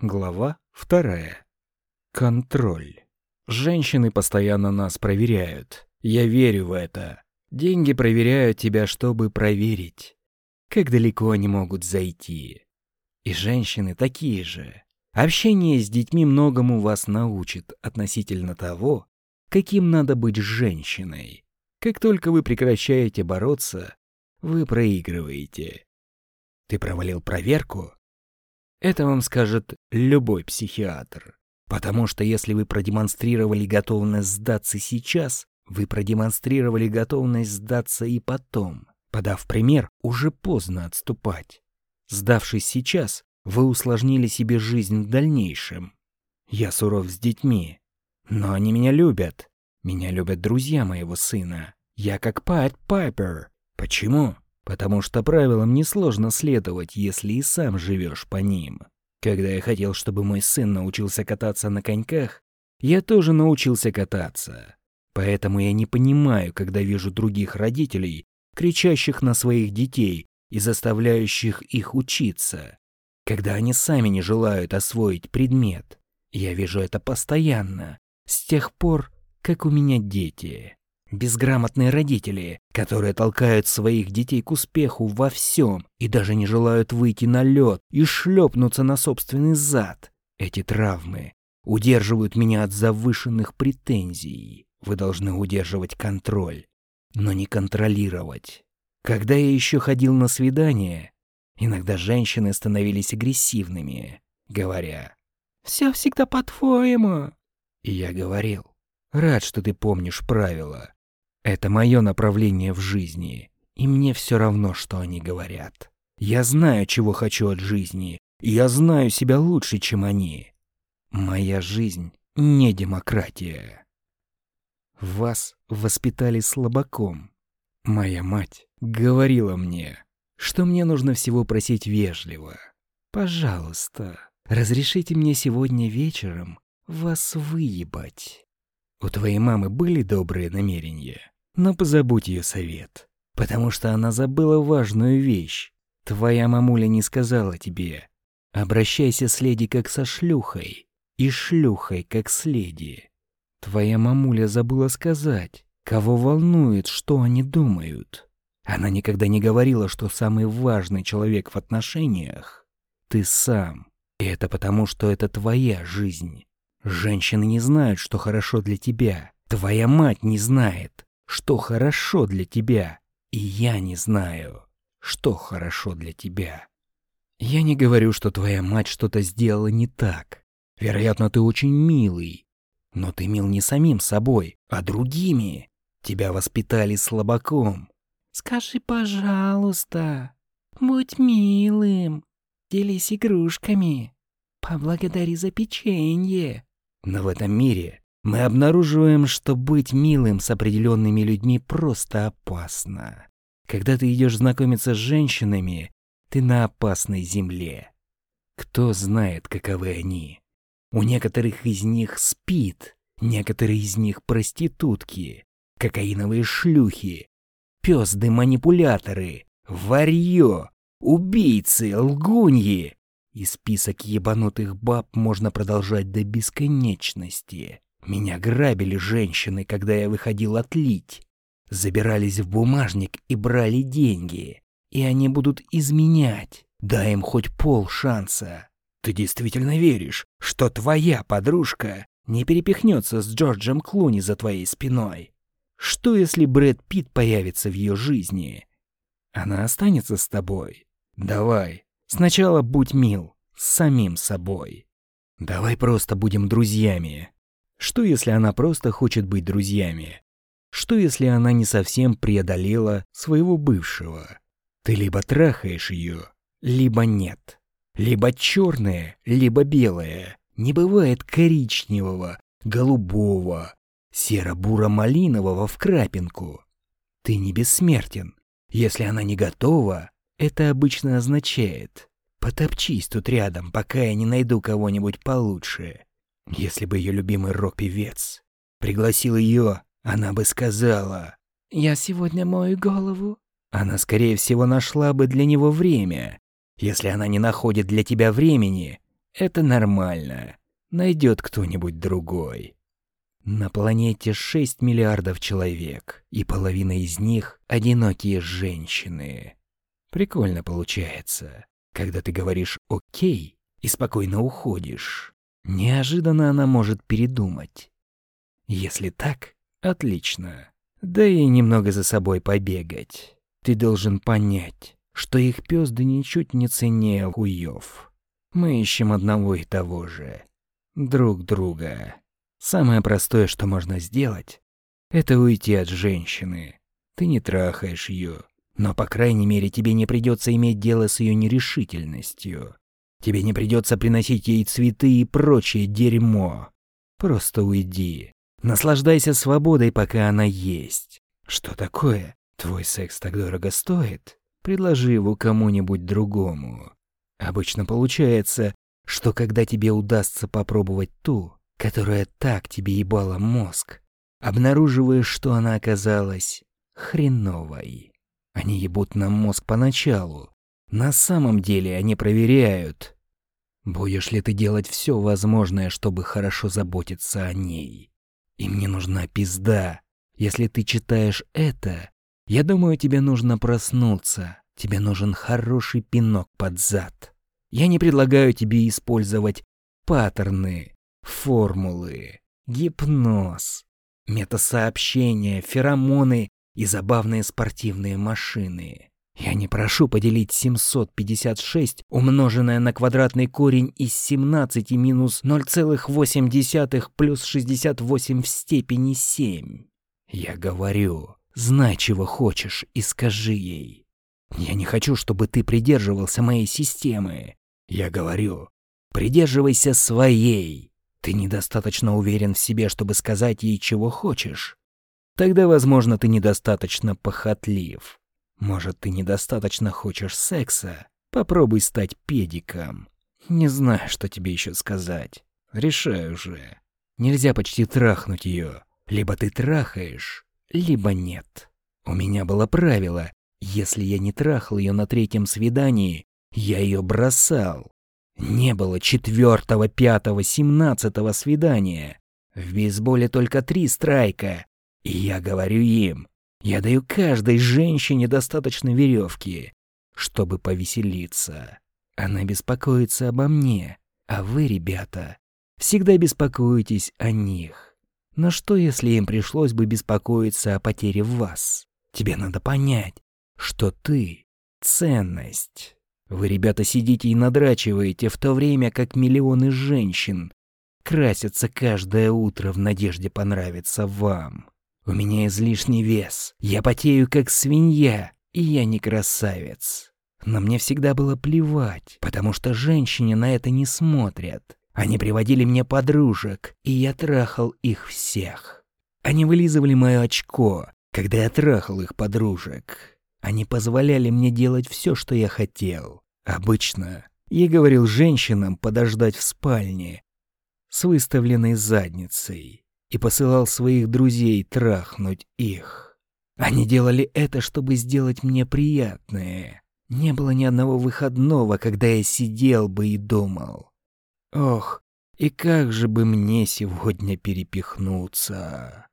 Глава вторая. Контроль. Женщины постоянно нас проверяют. Я верю в это. Деньги проверяют тебя, чтобы проверить. Как далеко они могут зайти. И женщины такие же. Общение с детьми многому вас научит относительно того, каким надо быть женщиной. Как только вы прекращаете бороться, вы проигрываете. Ты провалил проверку? Это вам скажет любой психиатр. Потому что если вы продемонстрировали готовность сдаться сейчас, вы продемонстрировали готовность сдаться и потом. Подав пример, уже поздно отступать. Сдавшись сейчас, вы усложнили себе жизнь в дальнейшем. Я суров с детьми, но они меня любят. Меня любят друзья моего сына. Я как Пэт Пайпер. Почему? Потому что правилам несложно следовать, если и сам живешь по ним. Когда я хотел, чтобы мой сын научился кататься на коньках, я тоже научился кататься. Поэтому я не понимаю, когда вижу других родителей, кричащих на своих детей и заставляющих их учиться, когда они сами не желают освоить предмет. Я вижу это постоянно, с тех пор, как у меня дети. Безграмотные родители, которые толкают своих детей к успеху во всем и даже не желают выйти на лед и шлепнуться на собственный зад. Эти травмы удерживают меня от завышенных претензий. Вы должны удерживать контроль, но не контролировать. Когда я еще ходил на свидание, иногда женщины становились агрессивными, говоря «Все всегда по-твоему». И я говорил «Рад, что ты помнишь правила. Это мое направление в жизни, и мне все равно, что они говорят. Я знаю, чего хочу от жизни, и я знаю себя лучше, чем они. Моя жизнь не демократия. Вас воспитали слабаком. Моя мать говорила мне, что мне нужно всего просить вежливо. «Пожалуйста, разрешите мне сегодня вечером вас выебать». У твоей мамы были добрые намерения? Но позабудь ее совет, потому что она забыла важную вещь. Твоя мамуля не сказала тебе «Обращайся с леди как со шлюхой, и шлюхой как с леди». Твоя мамуля забыла сказать, кого волнует, что они думают. Она никогда не говорила, что самый важный человек в отношениях — ты сам. И это потому, что это твоя жизнь. Женщины не знают, что хорошо для тебя. Твоя мать не знает что хорошо для тебя, и я не знаю, что хорошо для тебя. Я не говорю, что твоя мать что-то сделала не так. Вероятно, ты очень милый, но ты мил не самим собой, а другими. Тебя воспитали слабаком. Скажи, пожалуйста, будь милым, делись игрушками, поблагодари за печенье. Но в этом мире мы обнаруживаем, что быть милым с определенными людьми просто опасно. Когда ты идешь знакомиться с женщинами, ты на опасной земле. Кто знает, каковы они? У некоторых из них спит, некоторые из них проститутки, кокаиновые шлюхи, пёзды-манипуляторы, варьё, убийцы, лгуньи. И список ебанутых баб можно продолжать до бесконечности. Меня грабили женщины, когда я выходил отлить. Забирались в бумажник и брали деньги. И они будут изменять. Дай им хоть пол шанса. Ты действительно веришь, что твоя подружка не перепихнется с Джорджем Клуни за твоей спиной? Что, если Брэд Питт появится в ее жизни? Она останется с тобой. Давай, сначала будь мил с самим собой. Давай просто будем друзьями, что если она просто хочет быть друзьями? Что если она не совсем преодолела своего бывшего? Ты либо трахаешь ее, либо нет. Либо черное, либо белое. Не бывает коричневого, голубого, серо-буро-малинового в крапинку. Ты не бессмертен. Если она не готова, это обычно означает «потопчись тут рядом, пока я не найду кого-нибудь получше». Если бы ее любимый рок-певец пригласил ее, она бы сказала «Я сегодня мою голову». Она, скорее всего, нашла бы для него время. Если она не находит для тебя времени, Это нормально. Найдет кто-нибудь другой. На планете 6 миллиардов человек, и половина из них — одинокие женщины. Прикольно получается, когда ты говоришь «окей» и спокойно уходишь. Неожиданно она может передумать. Если так, отлично. Да и немного за собой побегать. Ты должен понять, что их пёзды ничуть не ценнее хуёв. Мы ищем одного и того же. Друг друга. Самое простое, что можно сделать, это уйти от женщины. Ты не трахаешь ее, но, по крайней мере, тебе не придется иметь дело с ее нерешительностью. Тебе не придется приносить ей цветы и прочее дерьмо. Просто уйди. Наслаждайся свободой, пока она есть. Что такое? Твой секс так дорого стоит? Предложи его кому-нибудь другому. Обычно получается, что когда тебе удастся попробовать ту, которая так тебе ебала мозг, обнаруживаешь, что она оказалась хреновой. Они ебут нам мозг поначалу. На самом деле они проверяют, будешь ли ты делать все возможное, чтобы хорошо заботиться о ней. И мне нужна пизда. Если ты читаешь это, я думаю, тебе нужно проснуться. Тебе нужен хороший пинок под зад. Я не предлагаю тебе использовать паттерны, формулы, гипноз, метасообщения, феромоны и забавные спортивные машины. Я не прошу поделить 756, умноженное на квадратный корень из 17 минус 0,8 плюс 68 в степени 7. Я говорю, знай, чего хочешь, и скажи ей. Я не хочу, чтобы ты придерживался моей системы. Я говорю, придерживайся своей. Ты недостаточно уверен в себе, чтобы сказать ей, чего хочешь. Тогда, возможно, ты недостаточно похотлив. Может, ты недостаточно хочешь секса? Попробуй стать педиком. Не знаю, что тебе еще сказать. Решаю уже. Нельзя почти трахнуть ее. Либо ты трахаешь, либо нет. У меня было правило, если я не трахал ее на третьем свидании, я ее бросал. Не было четвертого, пятого, семнадцатого свидания. В бейсболе только три страйка. И я говорю им, я даю каждой женщине достаточно веревки, чтобы повеселиться. Она беспокоится обо мне, а вы, ребята, всегда беспокоитесь о них. Но что, если им пришлось бы беспокоиться о потере вас? Тебе надо понять, что ты — ценность. Вы, ребята, сидите и надрачиваете, в то время как миллионы женщин красятся каждое утро в надежде понравиться вам. У меня излишний вес, я потею как свинья, и я не красавец. Но мне всегда было плевать, потому что женщины на это не смотрят. Они приводили мне подружек, и я трахал их всех. Они вылизывали мое очко, когда я трахал их подружек. Они позволяли мне делать все, что я хотел. Обычно я говорил женщинам подождать в спальне с выставленной задницей и посылал своих друзей трахнуть их. Они делали это, чтобы сделать мне приятное. Не было ни одного выходного, когда я сидел бы и думал. Ох, и как же бы мне сегодня перепихнуться.